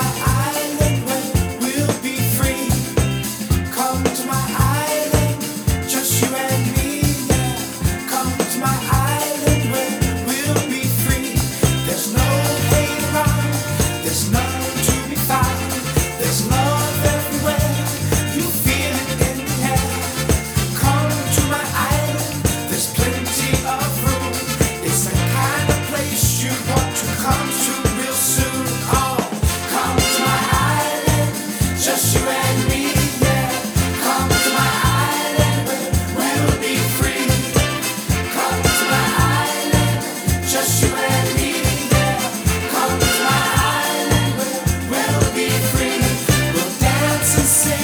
my to say